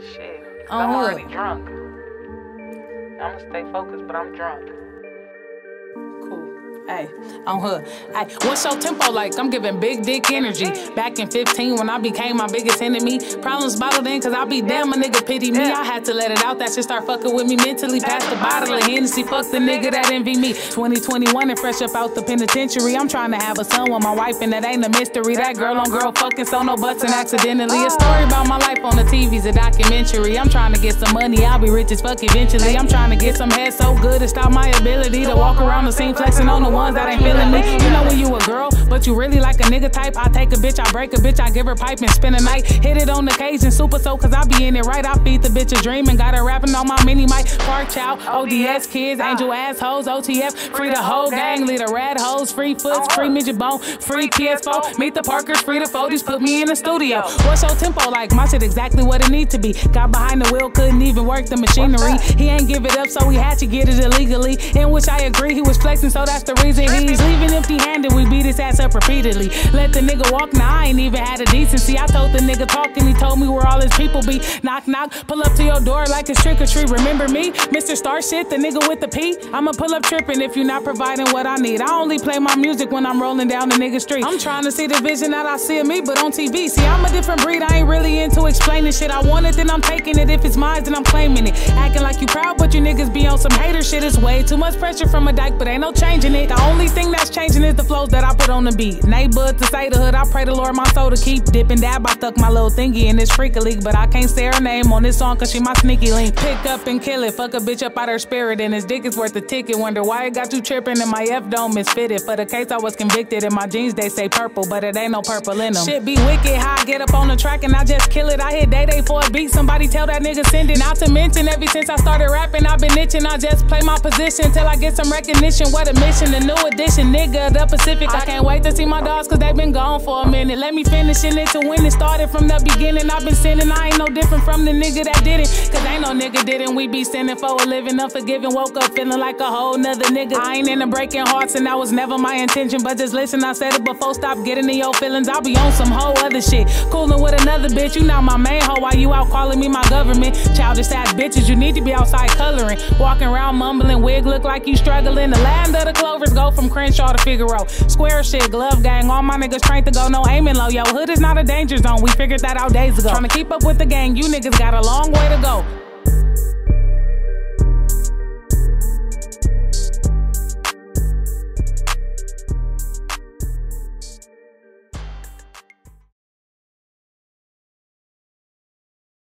Shit. On I'm already drunk. I'm gonna stay focused, but I'm drunk. Hey, on her. Hey, what's your tempo like? I'm giving big dick energy. Back in 15 when I became my biggest enemy. Problems bottled in cause I be damn a nigga pity me. I had to let it out. That shit start fucking with me mentally. Pass the bottle of Hennessy. Fuck the nigga that envy me. 2021 and fresh up out the penitentiary. I'm trying to have a son with my wife and that ain't a mystery. That girl on girl fucking so no butts and accidentally. A story about my life on the TV's a documentary. I'm trying to get some money. I'll be rich as fuck eventually. I'm trying to get some head so good to stop my ability to walk around the scene flexing on the ones that ain't feeling me. You know when you really like a nigga type. I take a bitch, I break a bitch, I give her pipe and spend a night. Hit it on occasion, super so cause I be in it right. I feed the bitch a dream and got her rapping on my mini mic. Park child, ODS kids, angel assholes, OTF, free the whole gang, lead the rad hoes, free foots, free midget bone, free PS4. Meet the Parkers, free the Foldies, put me in the studio. What's your tempo like? My shit exactly what it need to be. Got behind the wheel, couldn't even work the machinery. He ain't give it up, so he had to get it illegally. In which I agree, he was flexing, so that's the reason he's leaving empty handed. We beat his ass up repeatedly. Let the nigga walk, now I ain't even had a decency. I told the nigga talk and he told me where all his people be. Knock, knock, pull up to your door like it's trick or treat. Remember me, Mr. Star Shit, the nigga with the P? I'ma pull up tripping if you not providing what I need. I only play my music when I'm rolling down the nigga street. I'm trying to see the vision that I see of me, but on TV. See, I'm a different breed. I ain't really into explaining shit. I want it, then I'm taking it. If it's mine, then I'm claiming it. Acting like you proud, but you niggas be on some hater shit. It's way too much pressure from a dyke, but ain't no changing it. The only thing that's changing is the flows that I put on the beat. Neighborhood to say the hood, I pray the Lord my soul to keep dipping dab. I stuck my little thingy in this freaky league, but I can't say her name on this song cause she my sneaky link. Pick up and kill it, fuck a bitch up out her spirit, and his dick is worth a ticket. Wonder why it got you tripping and my F dome is fitted. For the case I was convicted, in my jeans they say purple, but it ain't no purple in them. Shit be wicked, how I get up on the track and I just kill it. I hit day day for a beat, somebody tell that nigga send it. Not to mention, ever since I started rapping, I've been itching. I just play my position till I get some recognition. What a mission, a new edition, nigga, the Pacific. I can't wait to see my dogs cause they been gone for a minute. Let me finish in it to when it started from the beginning. I've been sinning, I ain't no different from the nigga that didn't. Cause ain't no nigga didn't. We be sinning for a living, unforgiving. Woke up feeling like a whole nother nigga. I ain't into breaking hearts and that was never my intention. But just listen, I said it before, stop getting in your feelings. I'll be on some whole other shit. Coolin' with another bitch, you not my main hoe. Why you out calling me my government? Childish ass bitches, you need to be outside coloring. Walking around mumbling, wig look like you struggling. The land of the clovers go from Crenshaw to Figueroa. Square shit, glove gang, all my niggas trained to go, no aiming low. Yo, hood is not a danger zone. We figured that out days ago. Trying to keep up with the gang, you niggas got a long way to go.